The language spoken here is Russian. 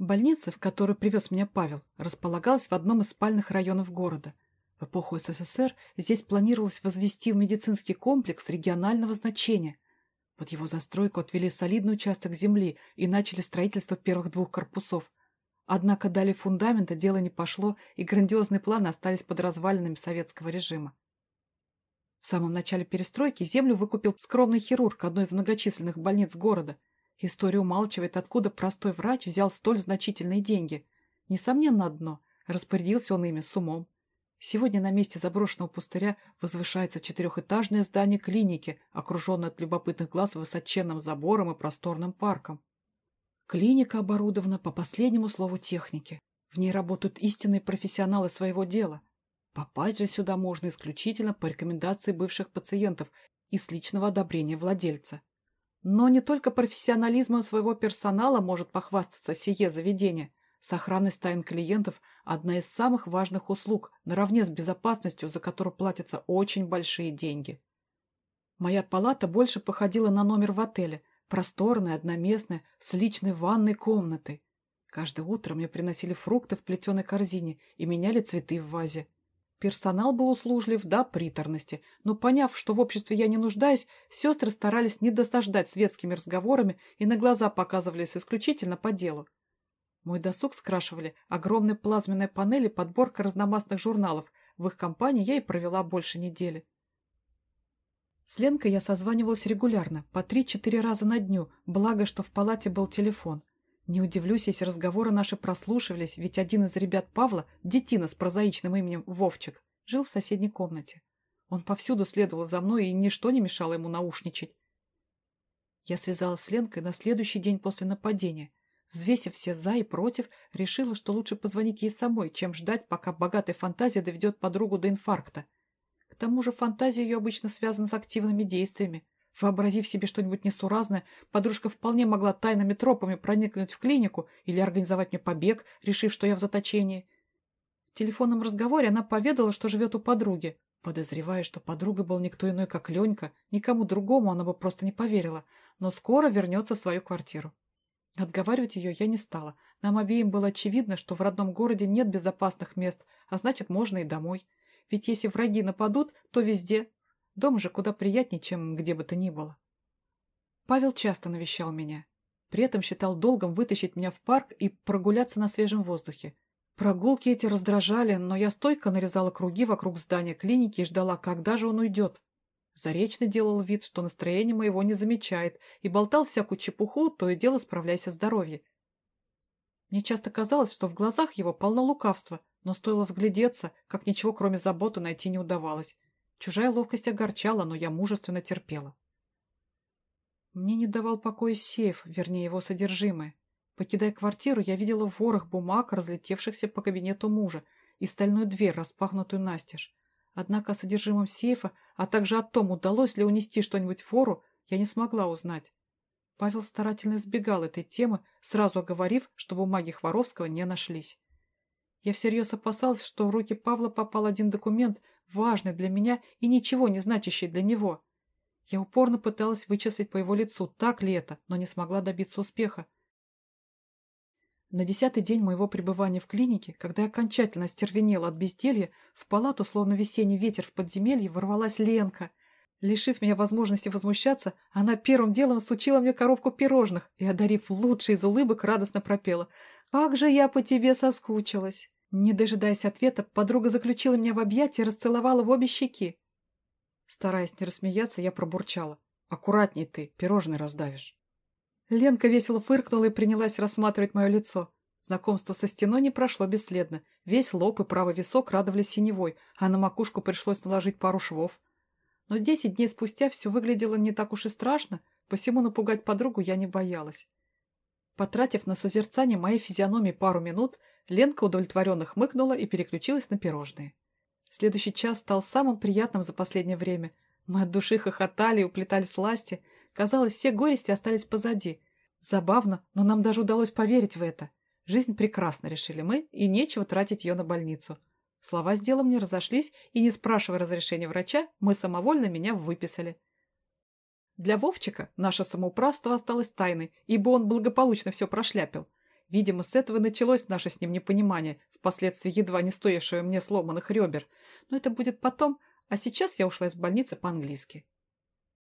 Больница, в которую привез меня Павел, располагалась в одном из спальных районов города. В эпоху СССР здесь планировалось возвести в медицинский комплекс регионального значения. Под его застройку отвели солидный участок земли и начали строительство первых двух корпусов. Однако далее фундамента дело не пошло, и грандиозные планы остались под развалинами советского режима. В самом начале перестройки землю выкупил скромный хирург одной из многочисленных больниц города – История умалчивает, откуда простой врач взял столь значительные деньги. Несомненно одно – распорядился он ими с умом. Сегодня на месте заброшенного пустыря возвышается четырехэтажное здание клиники, окруженное от любопытных глаз высоченным забором и просторным парком. Клиника оборудована по последнему слову техники. В ней работают истинные профессионалы своего дела. Попасть же сюда можно исключительно по рекомендации бывших пациентов и с личного одобрения владельца. Но не только профессионализмом своего персонала может похвастаться сие заведение. Сохранность тайн клиентов – одна из самых важных услуг, наравне с безопасностью, за которую платятся очень большие деньги. Моя палата больше походила на номер в отеле, просторная, одноместная, с личной ванной комнатой. Каждое утро мне приносили фрукты в плетеной корзине и меняли цветы в вазе. Персонал был услужлив до приторности, но, поняв, что в обществе я не нуждаюсь, сестры старались не досаждать светскими разговорами и на глаза показывались исключительно по делу. Мой досуг скрашивали огромные плазменные панели подборка разномастных журналов. В их компании я и провела больше недели. С Ленкой я созванивалась регулярно, по три-четыре раза на дню, благо, что в палате был телефон. Не удивлюсь, если разговоры наши прослушивались, ведь один из ребят Павла, детина с прозаичным именем Вовчик, жил в соседней комнате. Он повсюду следовал за мной, и ничто не мешало ему наушничать. Я связалась с Ленкой на следующий день после нападения. Взвесив все «за» и «против», решила, что лучше позвонить ей самой, чем ждать, пока богатая фантазия доведет подругу до инфаркта. К тому же фантазия ее обычно связана с активными действиями. Вообразив себе что-нибудь несуразное, подружка вполне могла тайными тропами проникнуть в клинику или организовать мне побег, решив, что я в заточении. В телефонном разговоре она поведала, что живет у подруги. Подозревая, что подруга был никто иной, как Ленька, никому другому она бы просто не поверила, но скоро вернется в свою квартиру. Отговаривать ее я не стала. Нам обеим было очевидно, что в родном городе нет безопасных мест, а значит, можно и домой. Ведь если враги нападут, то везде, Дом же куда приятнее, чем где бы то ни было. Павел часто навещал меня. При этом считал долгом вытащить меня в парк и прогуляться на свежем воздухе. Прогулки эти раздражали, но я стойко нарезала круги вокруг здания клиники и ждала, когда же он уйдет. Заречный делал вид, что настроение моего не замечает, и болтал всякую чепуху, то и дело справляясь о здоровье. Мне часто казалось, что в глазах его полно лукавства, но стоило вглядеться, как ничего кроме заботы найти не удавалось. Чужая ловкость огорчала, но я мужественно терпела. Мне не давал покоя сейф, вернее его содержимое. Покидая квартиру, я видела ворох бумаг, разлетевшихся по кабинету мужа, и стальную дверь, распахнутую настежь. Однако о содержимом сейфа, а также о том, удалось ли унести что-нибудь в вору, я не смогла узнать. Павел старательно избегал этой темы, сразу оговорив, что бумаги Хворовского не нашлись. Я всерьез опасалась, что в руки Павла попал один документ, важный для меня и ничего не значащий для него. Я упорно пыталась вычислить по его лицу, так ли это, но не смогла добиться успеха. На десятый день моего пребывания в клинике, когда я окончательно стервенела от безделья, в палату, словно весенний ветер в подземелье, ворвалась Ленка. Лишив меня возможности возмущаться, она первым делом сучила мне коробку пирожных и, одарив лучший из улыбок, радостно пропела. «Как же я по тебе соскучилась!» Не дожидаясь ответа, подруга заключила меня в объятия и расцеловала в обе щеки. Стараясь не рассмеяться, я пробурчала. «Аккуратней ты, пирожный раздавишь». Ленка весело фыркнула и принялась рассматривать мое лицо. Знакомство со стеной не прошло бесследно. Весь лоб и правый висок радовали синевой, а на макушку пришлось наложить пару швов. Но десять дней спустя все выглядело не так уж и страшно, посему напугать подругу я не боялась. Потратив на созерцание моей физиономии пару минут, Ленка удовлетворенно хмыкнула и переключилась на пирожные. Следующий час стал самым приятным за последнее время. Мы от души хохотали и уплетали сласти. Казалось, все горести остались позади. Забавно, но нам даже удалось поверить в это. Жизнь прекрасна, решили мы, и нечего тратить ее на больницу. Слова с делом не разошлись, и, не спрашивая разрешения врача, мы самовольно меня выписали. Для Вовчика наше самоуправство осталось тайной, ибо он благополучно все прошляпил – Видимо, с этого началось наше с ним непонимание, впоследствии едва не стоившее мне сломанных ребер. Но это будет потом, а сейчас я ушла из больницы по-английски.